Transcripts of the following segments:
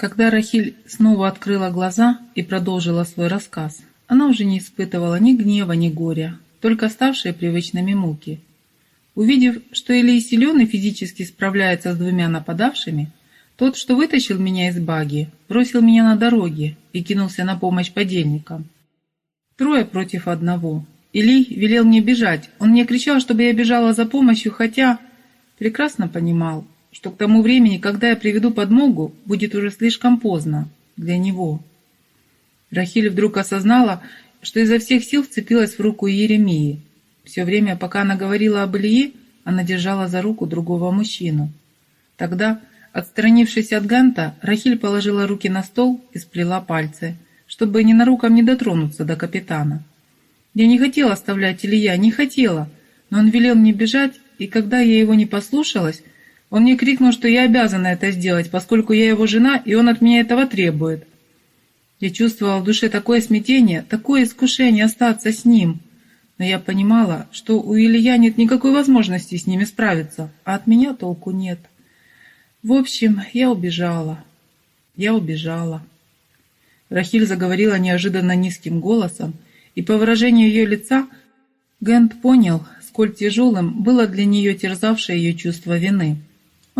Когда Рахиль снова открыла глаза и продолжила свой рассказ, она уже не испытывала ни гнева, ни горя, только ставшие привычными муки. Увидев, что Илий силен и физически справляется с двумя нападавшими, тот, что вытащил меня из баги, бросил меня на дороге и кинулся на помощь подельникам. Трое против одного. Илий велел мне бежать. Он мне кричал, чтобы я бежала за помощью, хотя прекрасно понимал, что к тому времени, когда я приведу подмогу, будет уже слишком поздно для него. Рахиль вдруг осознала, что изо всех сил вцепилась в руку Еремии. Все время, пока она говорила об Ильи, она держала за руку другого мужчину. Тогда, отстранившись от Ганта, Рахиль положила руки на стол и сплела пальцы, чтобы ненаруком не дотронуться до капитана. Я не хотела оставлять Илья, не хотела, но он велел мне бежать, и когда я его не послушалась, он мне крикнул, что я обязана это сделать, поскольку я его жена, и он от меня этого требует. Я чувствовала в душе такое смятение, такое искушение остаться с ним. Но я понимала, что у Илья нет никакой возможности с ними справиться, а от меня толку нет. В общем, я убежала. Я убежала. Рахиль заговорила неожиданно низким голосом, и по выражению ее лица Гент понял, сколь тяжелым было для нее терзавшее ее чувство вины.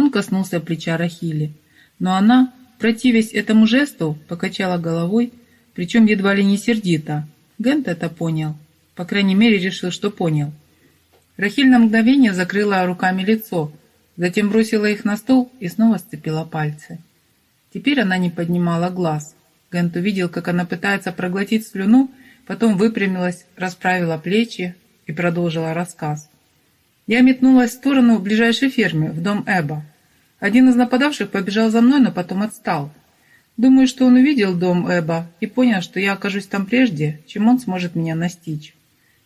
Он коснулся плеча Рахили, но она, противясь этому жесту, покачала головой, причем едва ли не сердито. Гент это понял. По крайней мере, решил, что понял. Рахиль на мгновение закрыла руками лицо, затем бросила их на стол и снова сцепила пальцы. Теперь она не поднимала глаз. Гент увидел, как она пытается проглотить слюну, потом выпрямилась, расправила плечи и продолжила рассказ. Я метнулась в сторону ближайшей фермы, в дом Эба. Один из нападавших побежал за мной, но потом отстал. Думаю, что он увидел дом Эба и понял, что я окажусь там прежде, чем он сможет меня настичь.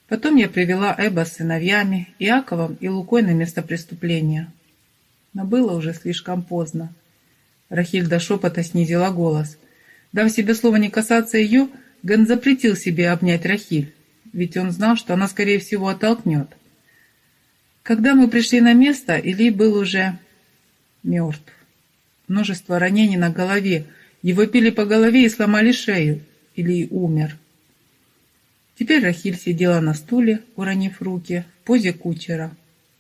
Потом я привела Эба с сыновьями, Иаковом и Лукой на место преступления. Но было уже слишком поздно. Рахиль до шепота снизила голос. Дав себе слово не касаться ее, Ген запретил себе обнять Рахиль, ведь он знал, что она, скорее всего, оттолкнет. Когда мы пришли на место, Или был уже мертв. Множество ранений на голове. Его пили по голове и сломали шею. Или умер. Теперь Рахиль сидела на стуле, уронив руки, в позе кучера.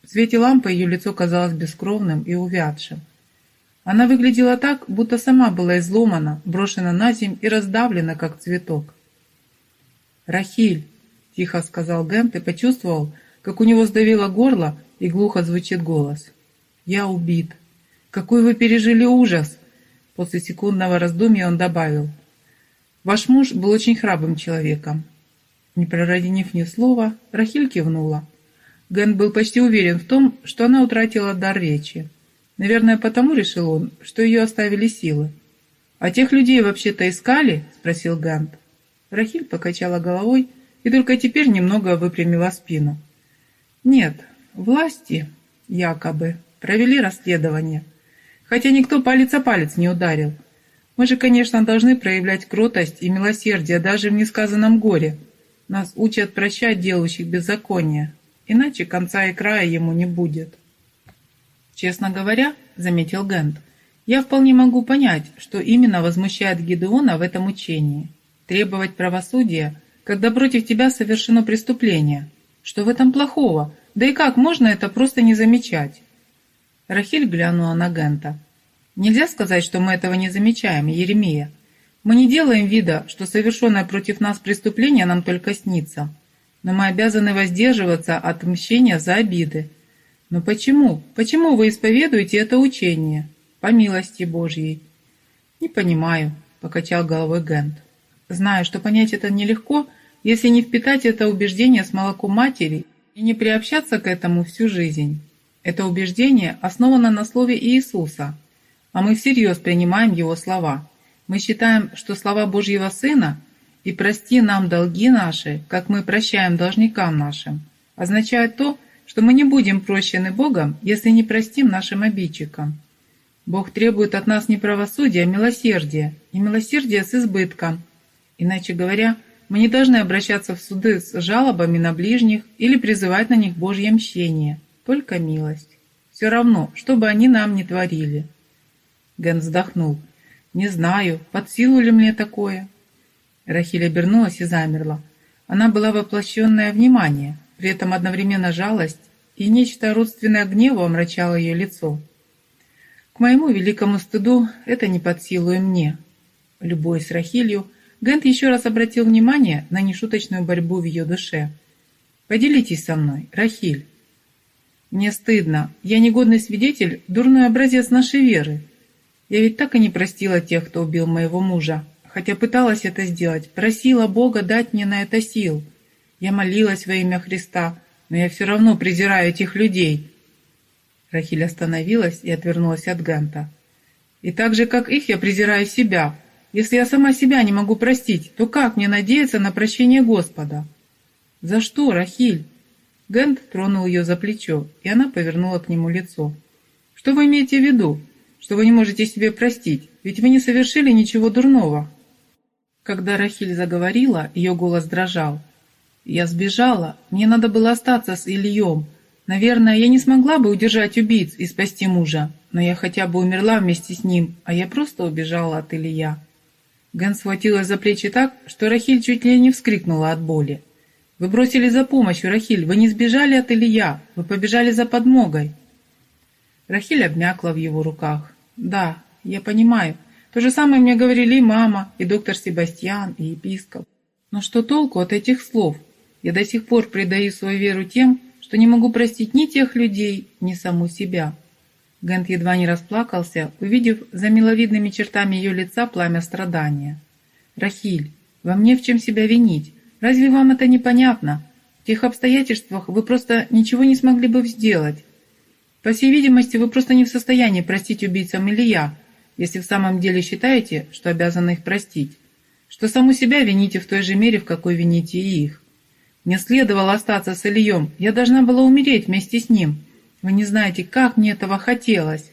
В свете лампы ее лицо казалось бескровным и увядшим. Она выглядела так, будто сама была изломана, брошена на земь и раздавлена, как цветок. «Рахиль!» — тихо сказал Гент и почувствовал, как у него сдавило горло и глухо звучит голос. «Я убит!» Какой вы пережили ужас!» После секундного раздумья он добавил. «Ваш муж был очень храбрым человеком». Не прородинив ни слова, Рахиль кивнула. Ген был почти уверен в том, что она утратила дар речи. Наверное, потому решил он, что ее оставили силы. «А тех людей вообще-то искали?» – спросил Гант. Рахиль покачала головой и только теперь немного выпрямила спину. «Нет, власти, якобы, провели расследование хотя никто палец о палец не ударил. Мы же, конечно, должны проявлять кротость и милосердие даже в несказанном горе. Нас учат прощать делающих беззаконие, иначе конца и края ему не будет. Честно говоря, заметил Гент, я вполне могу понять, что именно возмущает Гедеона в этом учении. Требовать правосудия, когда против тебя совершено преступление. Что в этом плохого? Да и как можно это просто не замечать? Рахиль глянула на Гента. «Нельзя сказать, что мы этого не замечаем, Еремия. Мы не делаем вида, что совершенное против нас преступление нам только снится. Но мы обязаны воздерживаться от мщения за обиды. Но почему? Почему вы исповедуете это учение? По милости Божьей». «Не понимаю», — покачал головой Гент. «Знаю, что понять это нелегко, если не впитать это убеждение с молоком матери и не приобщаться к этому всю жизнь». Это убеждение основано на слове Иисуса, а мы всерьез принимаем Его слова. Мы считаем, что слова Божьего Сына «И прости нам долги наши, как мы прощаем должникам нашим» означают то, что мы не будем прощены Богом, если не простим нашим обидчикам. Бог требует от нас не правосудия, а милосердия, и милосердия с избытком. Иначе говоря, мы не должны обращаться в суды с жалобами на ближних или призывать на них Божье мщение – только милость. Все равно, что бы они нам ни творили. Ген вздохнул. Не знаю, под силу ли мне такое. Рахиль обернулась и замерла. Она была воплощенное внимание, при этом одновременно жалость и нечто родственное гневу омрачало ее лицо. К моему великому стыду это не под силу и мне. Любой с Рахилью, Гент еще раз обратил внимание на нешуточную борьбу в ее душе. «Поделитесь со мной, Рахиль». «Мне стыдно. Я негодный свидетель, дурной образец нашей веры. Я ведь так и не простила тех, кто убил моего мужа, хотя пыталась это сделать, просила Бога дать мне на это сил. Я молилась во имя Христа, но я все равно презираю этих людей». Рахиль остановилась и отвернулась от Ганта. «И так же, как их, я презираю себя. Если я сама себя не могу простить, то как мне надеяться на прощение Господа?» «За что, Рахиль?» Гент тронул ее за плечо, и она повернула к нему лицо. «Что вы имеете в виду? Что вы не можете себе простить? Ведь вы не совершили ничего дурного». Когда Рахиль заговорила, ее голос дрожал. «Я сбежала. Мне надо было остаться с Ильем. Наверное, я не смогла бы удержать убийц и спасти мужа, но я хотя бы умерла вместе с ним, а я просто убежала от Илья». Ген схватилась за плечи так, что Рахиль чуть ли не вскрикнула от боли. «Вы бросили за помощью, Рахиль, вы не сбежали от Илья, вы побежали за подмогой». Рахиль обмякла в его руках. «Да, я понимаю, то же самое мне говорили и мама, и доктор Себастьян, и епископ. Но что толку от этих слов? Я до сих пор предаю свою веру тем, что не могу простить ни тех людей, ни саму себя. Гент едва не расплакался, увидев за миловидными чертами ее лица пламя страдания. «Рахиль, вам не в чем себя винить. Разве вам это непонятно? В тех обстоятельствах вы просто ничего не смогли бы сделать. По всей видимости, вы просто не в состоянии простить убийцам Илья, если в самом деле считаете, что обязаны их простить, что саму себя вините в той же мере, в какой вините и их. Мне следовало остаться с Ильем, я должна была умереть вместе с ним. Вы не знаете, как мне этого хотелось.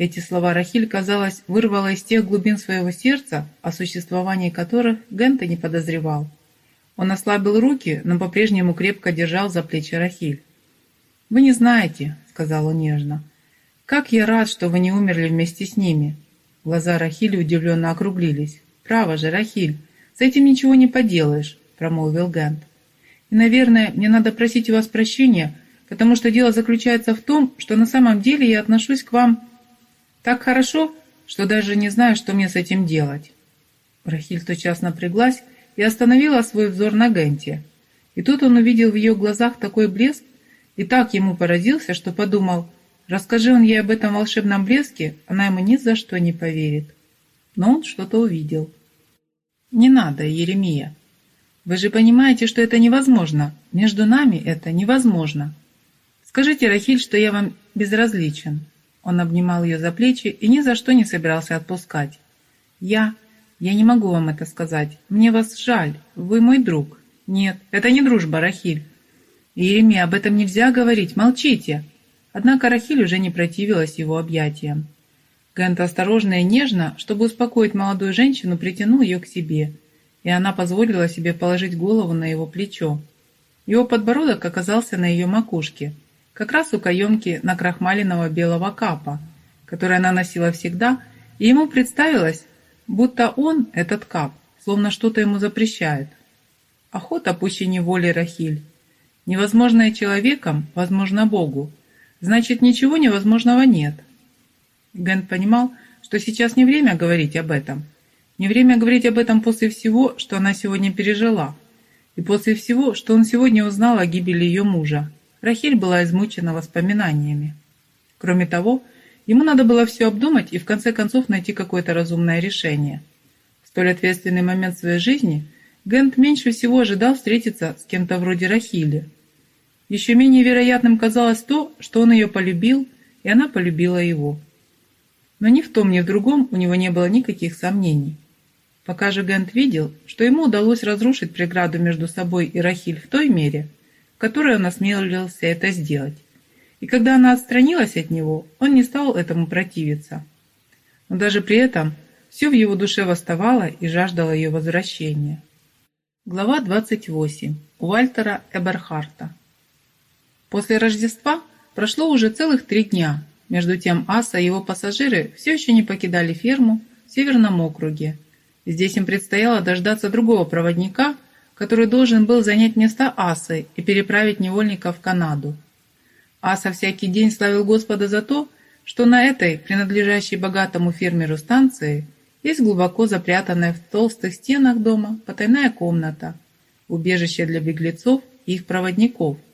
Эти слова Рахиль, казалось, вырвала из тех глубин своего сердца, о существовании которых Гента не подозревал. Он ослабил руки, но по-прежнему крепко держал за плечи Рахиль. «Вы не знаете», — сказал он нежно, «Как я рад, что вы не умерли вместе с ними!» Глаза Рахили удивленно округлились. «Право же, Рахиль, с этим ничего не поделаешь», — промолвил Гент. «И, наверное, мне надо просить у вас прощения, потому что дело заключается в том, что на самом деле я отношусь к вам так хорошо, что даже не знаю, что мне с этим делать». Рахиль тотчас напряглась и остановила свой взор на Генте. И тут он увидел в ее глазах такой блеск и так ему поразился, что подумал — Расскажи он ей об этом волшебном блеске, она ему ни за что не поверит. Но он что-то увидел. «Не надо, Еремия. Вы же понимаете, что это невозможно. Между нами это невозможно. Скажите, Рахиль, что я вам безразличен». Он обнимал ее за плечи и ни за что не собирался отпускать. «Я... я не могу вам это сказать. Мне вас жаль. Вы мой друг». «Нет, это не дружба, Рахиль». «Еремия, об этом нельзя говорить. Молчите». Однако Рахиль уже не противилась его объятиям. Гент осторожно и нежно, чтобы успокоить молодую женщину, притянул ее к себе, и она позволила себе положить голову на его плечо. Его подбородок оказался на ее макушке, как раз у каемки накрахмаленного белого капа, который она носила всегда, и ему представилось, будто он, этот кап, словно что-то ему запрещает. Охота пуще неволи Рахиль. Невозможное человеком, возможно Богу, Значит, ничего невозможного нет. Гент понимал, что сейчас не время говорить об этом. Не время говорить об этом после всего, что она сегодня пережила. И после всего, что он сегодня узнал о гибели ее мужа. Рахиль была измучена воспоминаниями. Кроме того, ему надо было все обдумать и в конце концов найти какое-то разумное решение. В столь ответственный момент своей жизни Гент меньше всего ожидал встретиться с кем-то вроде Рахили – еще менее вероятным казалось то, что он ее полюбил, и она полюбила его. Но ни в том, ни в другом у него не было никаких сомнений. Пока же Гент видел, что ему удалось разрушить преграду между собой и Рахиль в той мере, которой он осмелился это сделать. И когда она отстранилась от него, он не стал этому противиться. Но даже при этом все в его душе восставало и жаждало ее возвращения. Глава 28. Уальтера Эберхарта После Рождества прошло уже целых три дня, Между тем Аса и его пассажиры все еще не покидали ферму в Северном округе. Здесь им предстояло дождаться другого проводника, который должен был занять место Асы и переправить невольников в Канаду. Аса всякий день славил Господа за то, что на этой, принадлежащей богатому фермеру станции, есть глубоко запрятанная в толстых стенах дома потайная комната, убежище для беглецов и их проводников –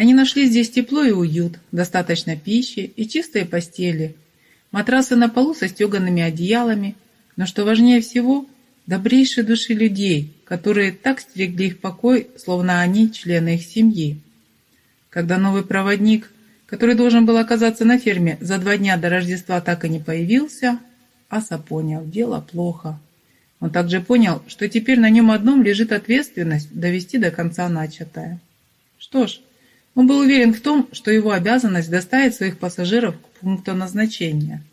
они нашли здесь тепло и уют, достаточно пищи и чистые постели, матрасы на полу со стеганными одеялами, но что важнее всего, добрейшие души людей, которые так стерегли их покой, словно они члены их семьи. Когда новый проводник, который должен был оказаться на ферме за два дня до Рождества, так и не появился, Аса понял, дело плохо. Он также понял, что теперь на нем одном лежит ответственность довести до конца начатое. Что ж, он был уверен в том, что его обязанность доставить своих пассажиров к пункту назначения.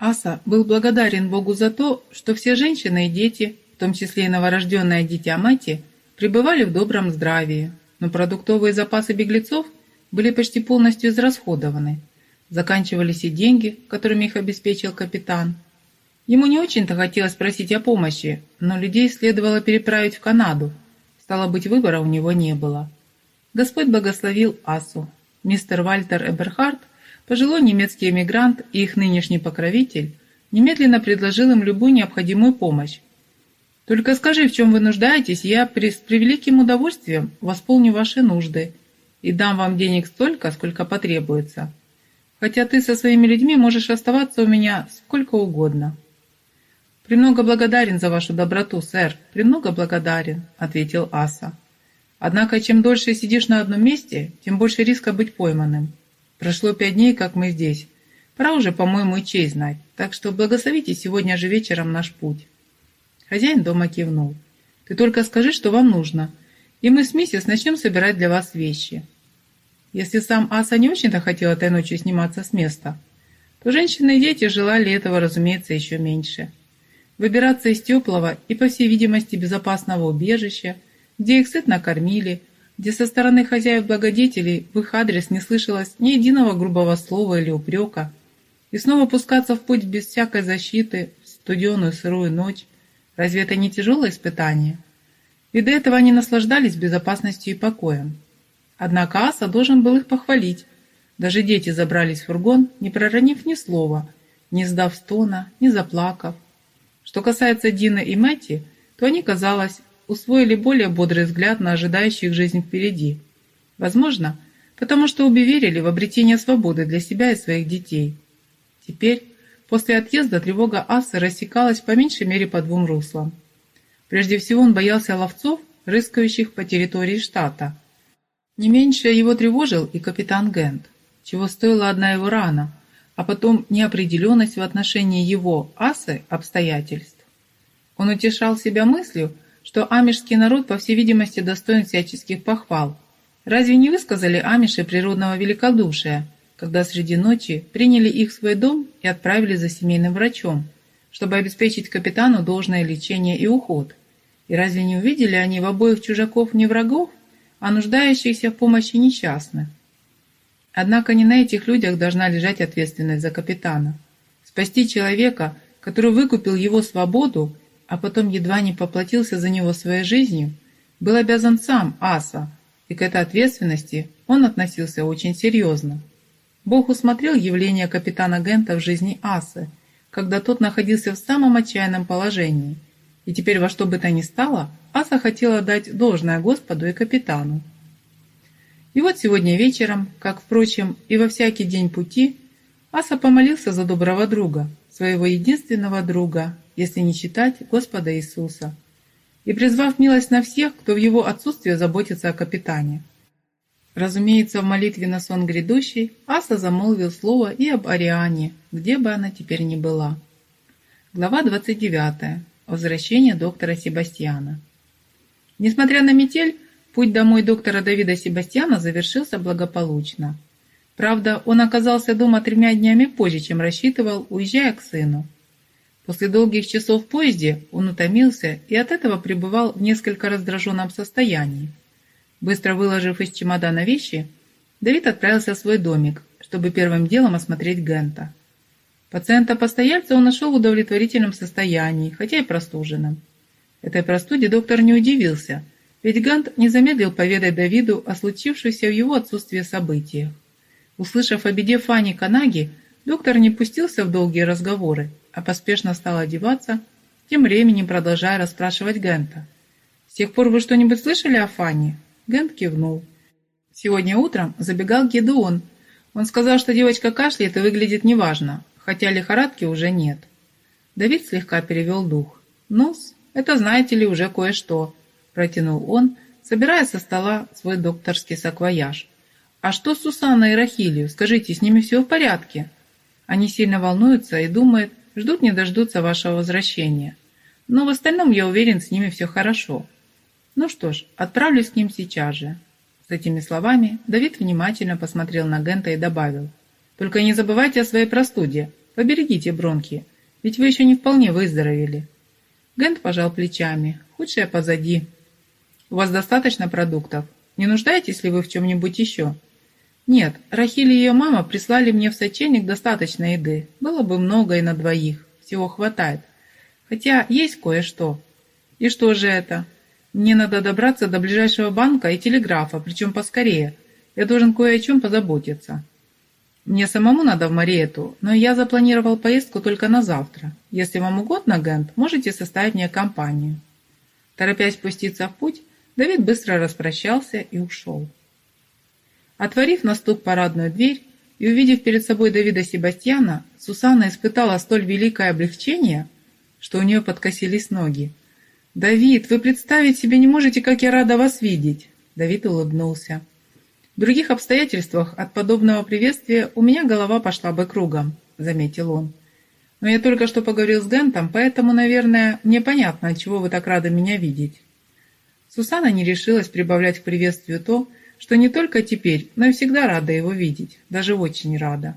Аса был благодарен Богу за то, что все женщины и дети, в том числе и новорожденное дитя Мэти, пребывали в добром здравии, но продуктовые запасы беглецов были почти полностью израсходованы. Заканчивались и деньги, которыми их обеспечил капитан. Ему не очень-то хотелось просить о помощи, но людей следовало переправить в Канаду. Стало быть, выбора у него не было. Господь благословил Асу. Мистер Вальтер Эберхард, пожилой немецкий эмигрант и их нынешний покровитель, немедленно предложил им любую необходимую помощь. «Только скажи, в чем вы нуждаетесь, я с превеликим удовольствием восполню ваши нужды и дам вам денег столько, сколько потребуется. Хотя ты со своими людьми можешь оставаться у меня сколько угодно». «Премного благодарен за вашу доброту, сэр, премного благодарен», — ответил Аса. Однако, чем дольше сидишь на одном месте, тем больше риска быть пойманным. Прошло пять дней, как мы здесь. Пора уже, по-моему, и честь знать, так что благословите сегодня же вечером наш путь». Хозяин дома кивнул. «Ты только скажи, что вам нужно, и мы с миссис начнем собирать для вас вещи». Если сам Аса не очень-то хотел этой ночью сниматься с места, то женщины и дети желали этого, разумеется, еще меньше. Выбираться из теплого и, по всей видимости, безопасного убежища – где их сытно кормили, где со стороны хозяев-благодетелей в их адрес не слышалось ни единого грубого слова или упрека, и снова пускаться в путь без всякой защиты в студеную сырую ночь, разве это не тяжелое испытание? И до этого они наслаждались безопасностью и покоем. Однако Аса должен был их похвалить. Даже дети забрались в фургон, не проронив ни слова, не сдав стона, не заплакав. Что касается Дина и Мэтти, то они, казалось, усвоили более бодрый взгляд на ожидающих жизнь впереди. Возможно, потому что обе верили в обретение свободы для себя и своих детей. Теперь, после отъезда, тревога Асы рассекалась по меньшей мере по двум руслам. Прежде всего он боялся ловцов, рыскающих по территории штата. Не меньше его тревожил и капитан Гент, чего стоила одна его рана, а потом неопределенность в отношении его, Асы, обстоятельств. Он утешал себя мыслью, что амишский народ, по всей видимости, достоин всяческих похвал. Разве не высказали амиши природного великодушия, когда среди ночи приняли их в свой дом и отправили за семейным врачом, чтобы обеспечить капитану должное лечение и уход? И разве не увидели они в обоих чужаков не врагов, а нуждающихся в помощи несчастных? Однако не на этих людях должна лежать ответственность за капитана. Спасти человека, который выкупил его свободу а потом едва не поплатился за него своей жизнью, был обязан сам Аса, и к этой ответственности он относился очень серьезно. Бог усмотрел явление капитана Гента в жизни Асы, когда тот находился в самом отчаянном положении, и теперь во что бы то ни стало, Аса хотела дать должное Господу и капитану. И вот сегодня вечером, как, впрочем, и во всякий день пути, Аса помолился за доброго друга, своего единственного друга, если не считать Господа Иисуса, и призвав милость на всех, кто в его отсутствие заботится о капитане. Разумеется, в молитве на сон грядущий Аса замолвил слово и об Ариане, где бы она теперь ни была. Глава 29. Возвращение доктора Себастьяна. Несмотря на метель, путь домой доктора Давида Себастьяна завершился благополучно. Правда, он оказался дома тремя днями позже, чем рассчитывал, уезжая к сыну. После долгих часов в поезде он утомился и от этого пребывал в несколько раздраженном состоянии. Быстро выложив из чемодана вещи, Давид отправился в свой домик, чтобы первым делом осмотреть Гента. Пациента-постояльца он нашел в удовлетворительном состоянии, хотя и простуженным. Этой простуде доктор не удивился, ведь Гант не замедлил поведать Давиду о случившихся в его отсутствии событиях. Услышав о беде Фани Канаги, доктор не пустился в долгие разговоры, а поспешно стал одеваться, тем временем продолжая расспрашивать Гента. «С тех пор вы что-нибудь слышали о Фане?» Гент кивнул. Сегодня утром забегал Гедеон. Он сказал, что девочка кашляет и выглядит неважно, хотя лихорадки уже нет. Давид слегка перевел дух. ну это, знаете ли, уже кое-что», – протянул он, собирая со стола свой докторский саквояж. «А что с Сусанной и Рахилью? Скажите, с ними все в порядке?» Они сильно волнуются и думают, ждут не дождутся вашего возвращения. Но в остальном, я уверен, с ними все хорошо. Ну что ж, отправлюсь к ним сейчас же. С этими словами Давид внимательно посмотрел на Гента и добавил. Только не забывайте о своей простуде. Поберегите бронхи, ведь вы еще не вполне выздоровели. Гент пожал плечами. Худшее позади. У вас достаточно продуктов? Не нуждаетесь ли вы в чем-нибудь еще? Нет, Рахиль и ее мама прислали мне в сочельник достаточно еды. Было бы много и на двоих. Всего хватает. Хотя есть кое-что. И что же это? Мне надо добраться до ближайшего банка и телеграфа, причем поскорее. Я должен кое о чем позаботиться. Мне самому надо в Мариету, но я запланировал поездку только на завтра. Если вам угодно, Гент, можете составить мне компанию». Торопясь спуститься в путь, Давид быстро распрощался и ушел. Отворив на стук парадную дверь и увидев перед собой Давида Себастьяна, Сусанна испытала столь великое облегчение, что у нее подкосились ноги. «Давид, вы представить себе не можете, как я рада вас видеть!» Давид улыбнулся. В других обстоятельствах от подобного приветствия у меня голова пошла бы кругом, заметил он. Но я только что поговорил с Гентом, поэтому, наверное, мне понятно, чего вы так рады меня видеть. Сусана не решилась прибавлять к приветствию то, что не только теперь, но и всегда рада его видеть, даже очень рада.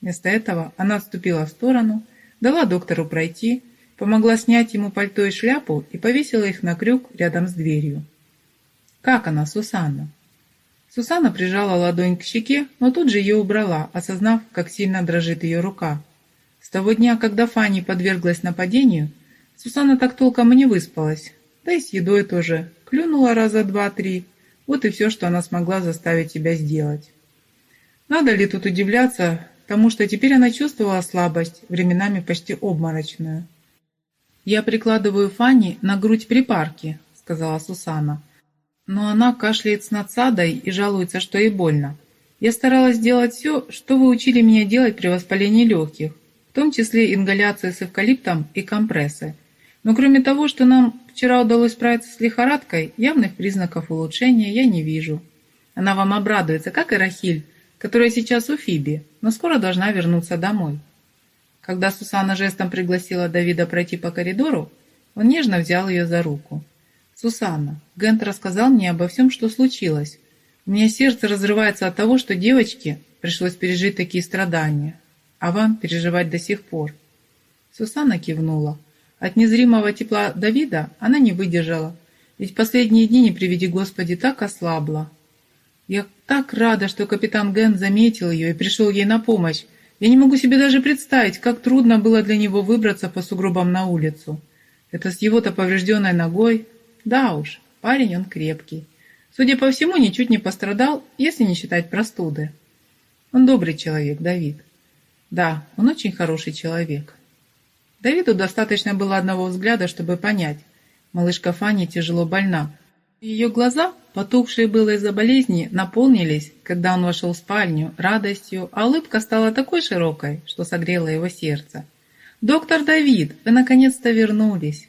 Вместо этого она отступила в сторону, дала доктору пройти, помогла снять ему пальто и шляпу и повесила их на крюк рядом с дверью. «Как она, Сусанна?» Сусана прижала ладонь к щеке, но тут же ее убрала, осознав, как сильно дрожит ее рука. С того дня, когда Фанни подверглась нападению, Сусана так толком и не выспалась, да и с едой тоже, клюнула раза два-три, вот и все, что она смогла заставить себя сделать. Надо ли тут удивляться тому, что теперь она чувствовала слабость, временами почти обморочную. «Я прикладываю Фанни на грудь припарки», — сказала Сусана, — но она кашляет с надсадой и жалуется, что ей больно. Я старалась сделать все, что вы учили меня делать при воспалении легких, в том числе ингаляции с эвкалиптом и компрессы. Но кроме того, что нам вчера удалось справиться с лихорадкой, явных признаков улучшения я не вижу. Она вам обрадуется, как и Рахиль, которая сейчас у Фиби, но скоро должна вернуться домой. Когда Сусанна жестом пригласила Давида пройти по коридору, он нежно взял ее за руку. «Сусанна, Гент рассказал мне обо всем, что случилось. У меня сердце разрывается от того, что девочке пришлось пережить такие страдания, а вам переживать до сих пор». Сусанна кивнула. От незримого тепла Давида она не выдержала, ведь последние дни, не приведи Господи, так ослабла. Я так рада, что капитан Гент заметил ее и пришел ей на помощь. Я не могу себе даже представить, как трудно было для него выбраться по сугробам на улицу. Это с его-то поврежденной ногой, да уж, парень он крепкий. Судя по всему, ничуть не пострадал, если не считать простуды. Он добрый человек, Давид. Да, он очень хороший человек. Давиду достаточно было одного взгляда, чтобы понять. Малышка Фанни тяжело больна. Ее глаза, потухшие было из-за болезни, наполнились, когда он вошел в спальню, радостью, а улыбка стала такой широкой, что согрела его сердце. «Доктор Давид, вы наконец-то вернулись!»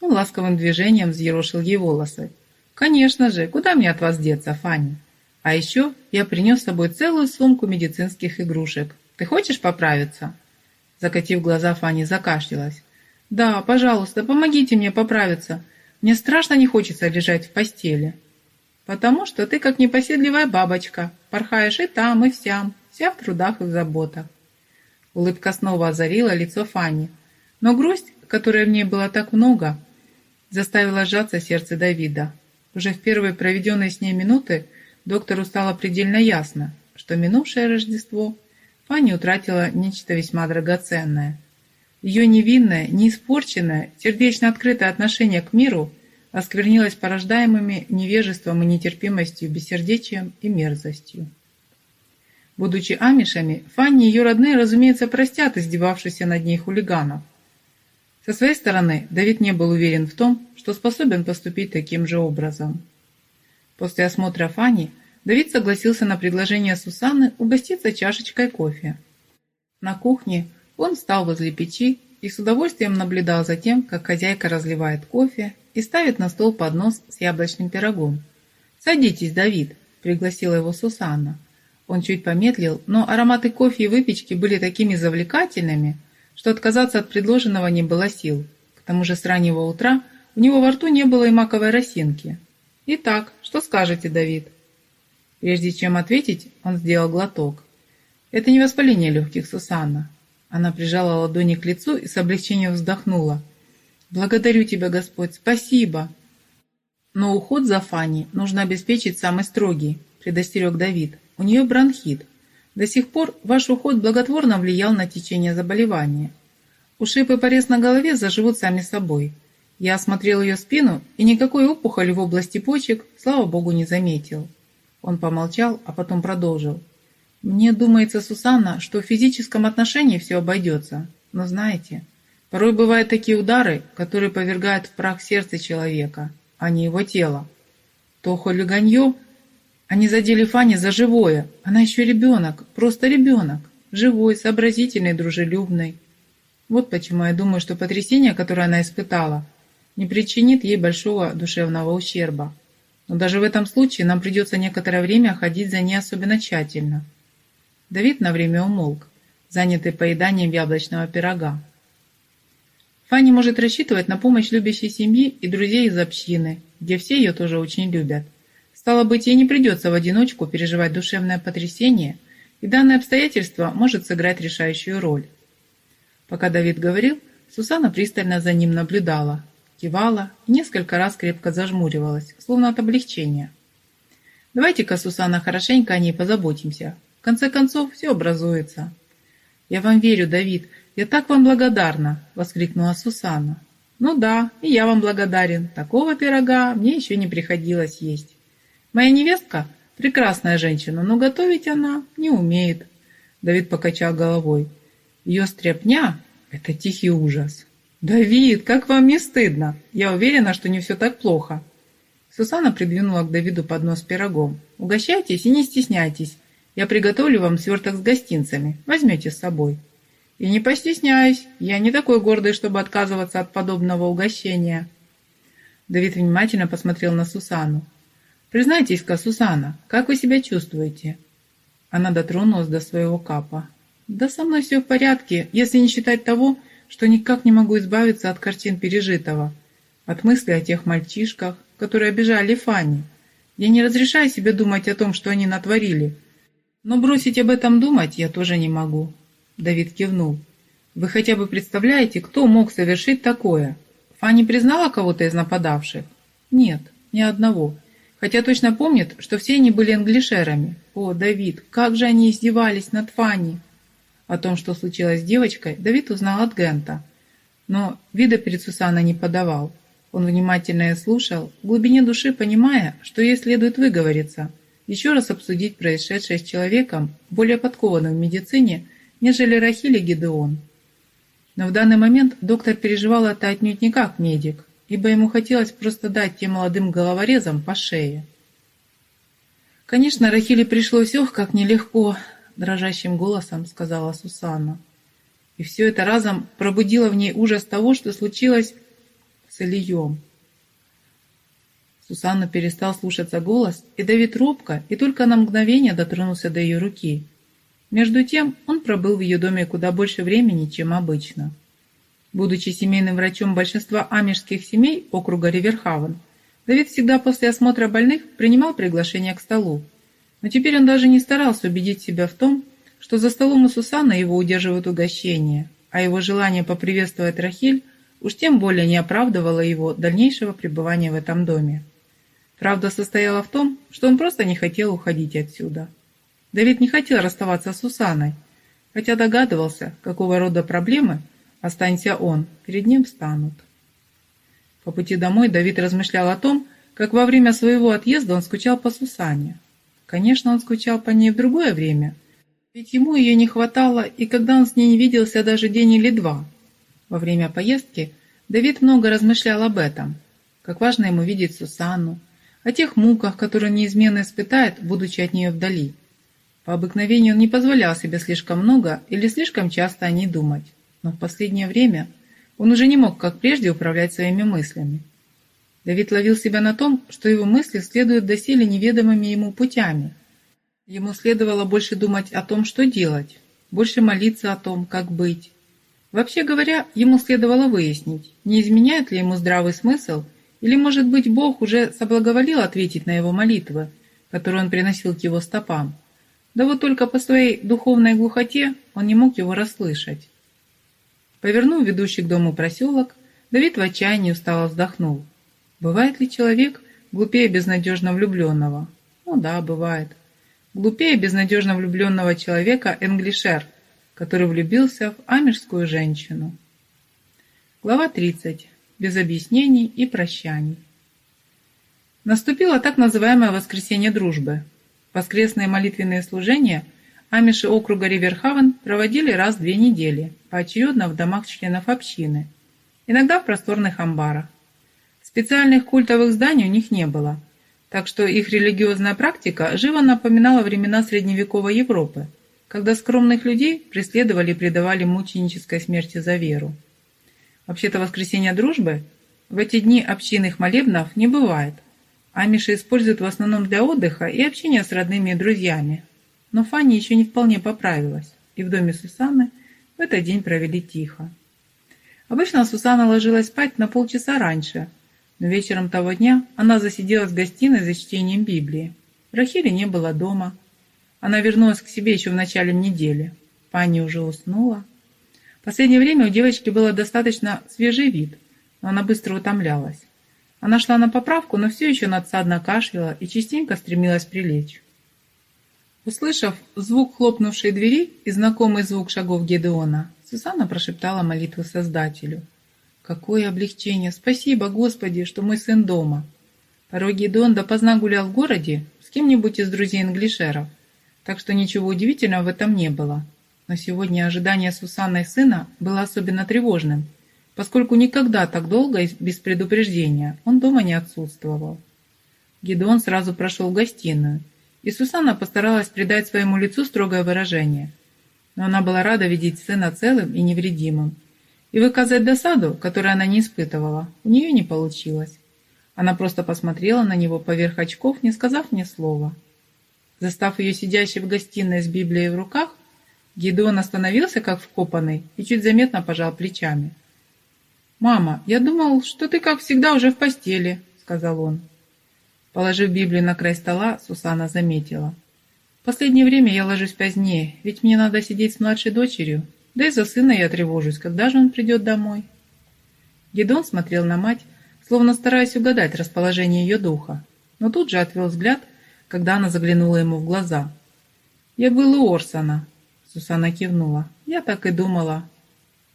Он ласковым движением взъерошил ей волосы. «Конечно же, куда мне от вас деться, Фанни? А еще я принес с собой целую сумку медицинских игрушек. Ты хочешь поправиться?» Закатив глаза, Фанни закашлялась. «Да, пожалуйста, помогите мне поправиться. Мне страшно не хочется лежать в постели». «Потому что ты как непоседливая бабочка, порхаешь и там, и всям, вся в трудах и в заботах». Улыбка снова озарила лицо Фанни, но грусть, которой в ней было так много, заставило сжаться сердце Давида. Уже в первые проведенные с ней минуты доктору стало предельно ясно, что минувшее Рождество Фанни утратила нечто весьма драгоценное. Ее невинное, неиспорченное, сердечно открытое отношение к миру осквернилось порождаемыми невежеством и нетерпимостью, бессердечием и мерзостью. Будучи амишами, Фанни и ее родные, разумеется, простят издевавшихся над ней хулиганов. Со своей стороны, Давид не был уверен в том, что способен поступить таким же образом. После осмотра Фанни Давид согласился на предложение Сусанны угоститься чашечкой кофе. На кухне он встал возле печи и с удовольствием наблюдал за тем, как хозяйка разливает кофе и ставит на стол поднос с яблочным пирогом. «Садитесь, Давид», – пригласила его Сусанна. Он чуть помедлил, но ароматы кофе и выпечки были такими завлекательными, что отказаться от предложенного не было сил. К тому же с раннего утра у него во рту не было и маковой росинки. «Итак, что скажете, Давид?» Прежде чем ответить, он сделал глоток. «Это не воспаление легких, Сусанна». Она прижала ладони к лицу и с облегчением вздохнула. «Благодарю тебя, Господь, спасибо!» «Но уход за Фанни нужно обеспечить самый строгий», – предостерег Давид. У нее бронхит. До сих пор ваш уход благотворно влиял на течение заболевания. Ушиб и порез на голове заживут сами собой. Я осмотрел ее спину и никакой опухоли в области почек, слава богу, не заметил. Он помолчал, а потом продолжил. Мне думается, Сусанна, что в физическом отношении все обойдется. Но знаете, порой бывают такие удары, которые повергают в прах сердце человека, а не его тело. То хулиганье они задели Фанни за живое. Она еще ребенок, просто ребенок. Живой, сообразительный, дружелюбный. Вот почему я думаю, что потрясение, которое она испытала, не причинит ей большого душевного ущерба. Но даже в этом случае нам придется некоторое время ходить за ней особенно тщательно. Давид на время умолк, занятый поеданием яблочного пирога. Фанни может рассчитывать на помощь любящей семьи и друзей из общины, где все ее тоже очень любят. Стало быть, ей не придется в одиночку переживать душевное потрясение, и данное обстоятельство может сыграть решающую роль. Пока Давид говорил, Сусана пристально за ним наблюдала, кивала несколько раз крепко зажмуривалась, словно от облегчения. «Давайте-ка, Сусана, хорошенько о ней позаботимся. В конце концов, все образуется». «Я вам верю, Давид, я так вам благодарна!» – воскликнула Сусана. «Ну да, и я вам благодарен. Такого пирога мне еще не приходилось есть». Моя невестка – прекрасная женщина, но готовить она не умеет. Давид покачал головой. Ее стряпня – это тихий ужас. «Давид, как вам не стыдно? Я уверена, что не все так плохо». Сусана придвинула к Давиду поднос пирогом. «Угощайтесь и не стесняйтесь. Я приготовлю вам сверток с гостинцами. Возьмете с собой». «И не постесняюсь. Я не такой гордый, чтобы отказываться от подобного угощения». Давид внимательно посмотрел на Сусану. «Признайтесь-ка, Сусана, как вы себя чувствуете?» Она дотронулась до своего капа. «Да со мной все в порядке, если не считать того, что никак не могу избавиться от картин пережитого, от мысли о тех мальчишках, которые обижали Фанни. Я не разрешаю себе думать о том, что они натворили. Но бросить об этом думать я тоже не могу». Давид кивнул. «Вы хотя бы представляете, кто мог совершить такое? Фанни признала кого-то из нападавших?» «Нет, ни одного» хотя точно помнит, что все они были англишерами. О, Давид, как же они издевались над Фанни! О том, что случилось с девочкой, Давид узнал от Гента. Но вида перед Сусаной не подавал. Он внимательно ее слушал, в глубине души понимая, что ей следует выговориться, еще раз обсудить происшедшее с человеком, более подкованным в медицине, нежели Рахиль и Гидеон. Но в данный момент доктор переживал это отнюдь не как медик, ибо ему хотелось просто дать тем молодым головорезам по шее. «Конечно, Рахиле пришлось ох, как нелегко», — дрожащим голосом сказала Сусанна. И все это разом пробудило в ней ужас того, что случилось с Ильем. Сусанна перестал слушаться голос, и Давид робко и только на мгновение дотронулся до ее руки. Между тем он пробыл в ее доме куда больше времени, чем обычно. Будучи семейным врачом большинства амежских семей округа Риверхавен, Давид всегда после осмотра больных принимал приглашение к столу. Но теперь он даже не старался убедить себя в том, что за столом у Сусанны его удерживают угощение, а его желание поприветствовать Рахиль уж тем более не оправдывало его дальнейшего пребывания в этом доме. Правда состояла в том, что он просто не хотел уходить отсюда. Давид не хотел расставаться с Сусаной, хотя догадывался, какого рода проблемы, останься он, перед ним встанут. По пути домой Давид размышлял о том, как во время своего отъезда он скучал по Сусане. Конечно, он скучал по ней в другое время, ведь ему ее не хватало, и когда он с ней не виделся даже день или два. Во время поездки Давид много размышлял об этом, как важно ему видеть Сусанну, о тех муках, которые неизменно испытает, будучи от нее вдали. По обыкновению он не позволял себе слишком много или слишком часто о ней думать, но в последнее время он уже не мог, как прежде, управлять своими мыслями. Давид ловил себя на том, что его мысли следуют доселе неведомыми ему путями. Ему следовало больше думать о том, что делать, больше молиться о том, как быть. Вообще говоря, ему следовало выяснить, не изменяет ли ему здравый смысл, или, может быть, Бог уже соблаговолил ответить на его молитвы, которые он приносил к его стопам. Да вот только по своей духовной глухоте он не мог его расслышать. Повернув ведущий к дому проселок, Давид в отчаянии устало вздохнул. Бывает ли человек глупее безнадежно влюбленного? Ну да, бывает. Глупее безнадежно влюбленного человека Энглишер, который влюбился в амирскую женщину. Глава 30. Без объяснений и прощаний. Наступило так называемое воскресенье дружбы. Воскресные молитвенные служения амиши округа Риверхавен проводили раз в две недели, поочередно в домах членов общины, иногда в просторных амбарах. Специальных культовых зданий у них не было, так что их религиозная практика живо напоминала времена средневековой Европы, когда скромных людей преследовали и предавали мученической смерти за веру. Вообще-то воскресенье дружбы в эти дни общинных молебнов не бывает. Амиши используют в основном для отдыха и общения с родными и друзьями. Но Фанни еще не вполне поправилась, и в доме Сусанны в этот день провели тихо. Обычно Сусанна ложилась спать на полчаса раньше, но вечером того дня она засиделась в гостиной за чтением Библии. Рахили не было дома. Она вернулась к себе еще в начале недели. Пани уже уснула. В последнее время у девочки было достаточно свежий вид, но она быстро утомлялась. Она шла на поправку, но все еще надсадно кашляла и частенько стремилась прилечь. Услышав звук хлопнувшей двери и знакомый звук шагов Гедеона, Сусанна прошептала молитву Создателю – Какое облегчение! Спасибо, Господи, что мой сын дома. Порой Гедеон допоздна гулял в городе с кем-нибудь из друзей англишеров, так что ничего удивительного в этом не было. Но сегодня ожидание Сусанной сына было особенно тревожным, поскольку никогда так долго и без предупреждения он дома не отсутствовал. Гедеон сразу прошел в гостиную, и Сусанна постаралась придать своему лицу строгое выражение. Но она была рада видеть сына целым и невредимым, и выказать досаду, которую она не испытывала, у нее не получилось. Она просто посмотрела на него поверх очков, не сказав ни слова. Застав ее сидящей в гостиной с Библией в руках, Гидеон остановился, как вкопанный, и чуть заметно пожал плечами. «Мама, я думал, что ты, как всегда, уже в постели», — сказал он. Положив Библию на край стола, Сусана заметила. «В последнее время я ложусь позднее, ведь мне надо сидеть с младшей дочерью, да и за сына я тревожусь, когда же он придет домой. Гедон смотрел на мать, словно стараясь угадать расположение ее духа, но тут же отвел взгляд, когда она заглянула ему в глаза. «Я был у Орсона», — Сусана кивнула. «Я так и думала».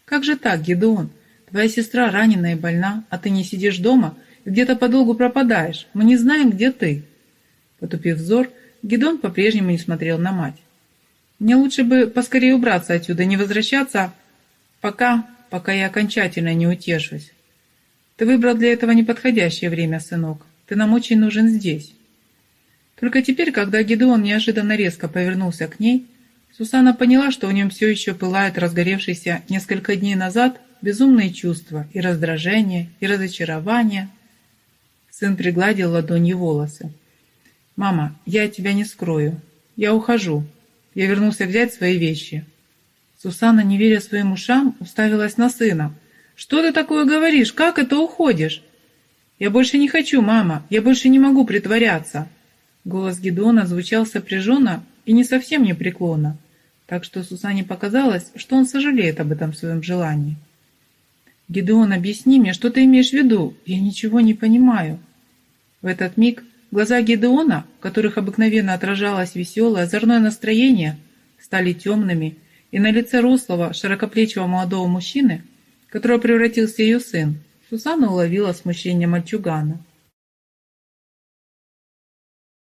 «Как же так, Гедеон? Твоя сестра ранена и больна, а ты не сидишь дома и где-то подолгу пропадаешь. Мы не знаем, где ты». Потупив взор, Гедон по-прежнему не смотрел на мать. Мне лучше бы поскорее убраться отсюда, не возвращаться, пока, пока я окончательно не утешусь. Ты выбрал для этого неподходящее время, сынок. Ты нам очень нужен здесь. Только теперь, когда Гедеон неожиданно резко повернулся к ней, Сусана поняла, что в нем все еще пылают разгоревшиеся несколько дней назад безумные чувства и раздражение, и разочарование. Сын пригладил ладонью волосы. «Мама, я тебя не скрою. Я ухожу. Я вернулся взять свои вещи. Сусанна, не веря своим ушам, уставилась на сына. «Что ты такое говоришь? Как это уходишь?» «Я больше не хочу, мама. Я больше не могу притворяться». Голос Гедеона звучал сопряженно и не совсем непреклонно, так что Сусане показалось, что он сожалеет об этом своем желании. «Гедеон, объясни мне, что ты имеешь в виду? Я ничего не понимаю». В этот миг Глаза Гедеона, в которых обыкновенно отражалось веселое, озорное настроение, стали темными, и на лице рослого, широкоплечего молодого мужчины, который превратился ее сын, Сусанна уловила смущение мальчугана –